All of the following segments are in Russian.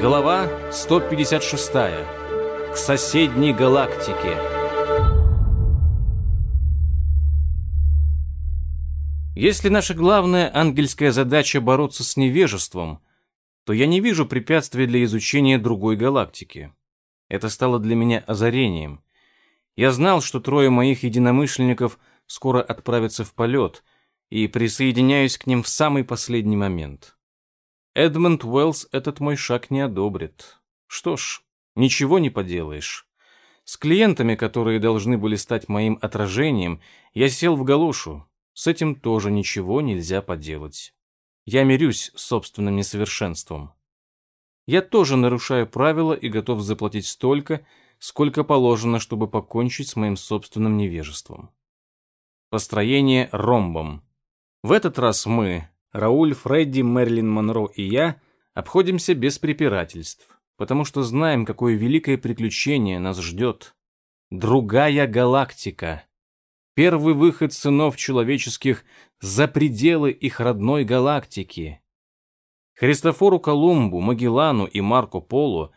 Глава 156. К соседней галактике. Если наша главная ангельская задача бороться с невежеством, то я не вижу препятствий для изучения другой галактики. Это стало для меня озарением. Я знал, что трое моих единомышленников скоро отправятся в полет, и присоединяюсь к ним в самый последний момент. Эдмонд Уэллс этот мой шаг не одобрит. Что ж, ничего не поделаешь. С клиентами, которые должны были стать моим отражением, я сел в галошу, с этим тоже ничего нельзя поделать. Я мирюсь с собственным несовершенством. Я тоже нарушаю правила и готов заплатить столько, сколько положено, чтобы покончить с моим собственным невежеством. Построение ромбом. В этот раз мы, Рауль, Фредди, Мерлин Монро и я, обходимся без препирательств, потому что знаем, какое великое приключение нас ждет. Другая галактика первый выход сынов человеческих за пределы их родной галактики. Христофору Колумбу, Магеллану и Марко Поло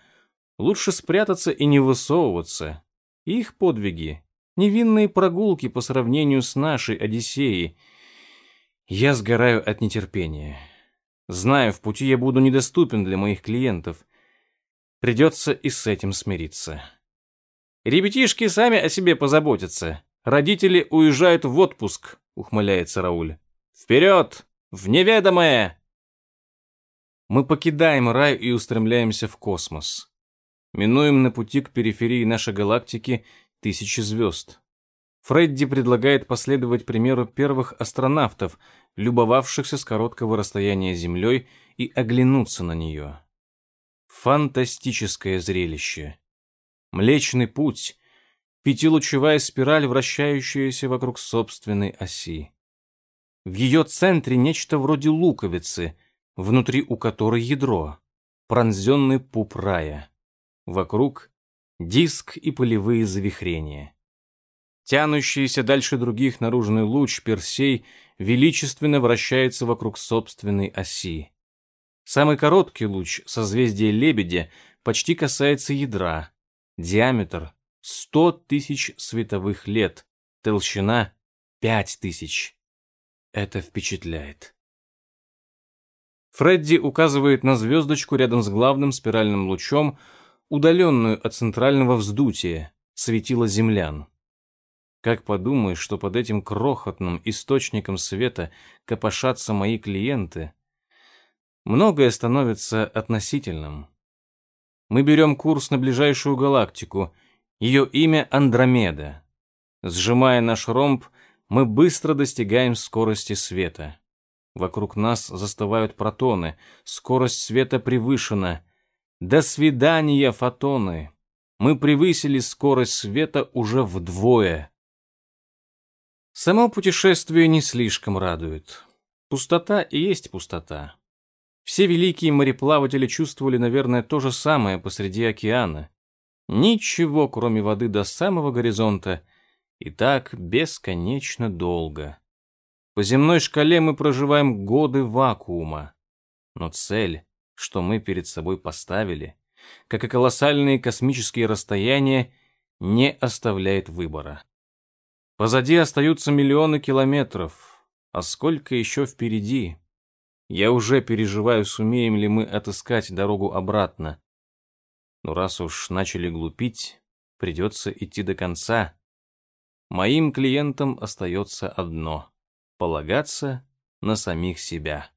лучше спрятаться и не высовываться. Их подвиги — невинные прогулки по сравнению с нашей Одиссеей. Я сгораю от нетерпения. Знаю, в пути я буду недоступен для моих клиентов. Придется и с этим смириться. Ребятишки сами о себе позаботятся. Родители уезжают в отпуск, ухмыляется Рауль. Вперед! В неведомое! Мы покидаем рай и устремляемся в космос. Минуем на пути к периферии нашей галактики тысячи звезд. Фредди предлагает последовать примеру первых астронавтов, любовавшихся с короткого расстояния Землей, и оглянуться на нее. Фантастическое зрелище. Млечный путь пятилучевая спираль, вращающаяся вокруг собственной оси. В ее центре нечто вроде луковицы, внутри у которой ядро, пронзенный пуп рая. Вокруг диск и полевые завихрения. Тянущийся дальше других наружный луч Персей величественно вращается вокруг собственной оси. Самый короткий луч созвездия Лебедя почти касается ядра. Диаметр Сто тысяч световых лет, толщина пять тысяч. Это впечатляет. Фредди указывает на звездочку рядом с главным спиральным лучом, удаленную от центрального вздутия, светила землян. Как подумаешь, что под этим крохотным источником света копошатся мои клиенты, многое становится относительным. Мы берем курс на ближайшую галактику — ее имя Андромеда. Сжимая наш ромб, мы быстро достигаем скорости света. Вокруг нас застывают протоны, скорость света превышена. До свидания, фотоны! Мы превысили скорость света уже вдвое. Само путешествие не слишком радует. Пустота и есть пустота. Все великие мореплаватели чувствовали, наверное, то же самое посреди океана. Ничего, кроме воды до самого горизонта, и так бесконечно долго. По земной шкале мы проживаем годы вакуума. Но цель, что мы перед собой поставили, как и колоссальные космические расстояния, не оставляет выбора. Позади остаются миллионы километров, а сколько еще впереди? Я уже переживаю, сумеем ли мы отыскать дорогу обратно. Но раз уж начали глупить, придется идти до конца. Моим клиентам остается одно — полагаться на самих себя.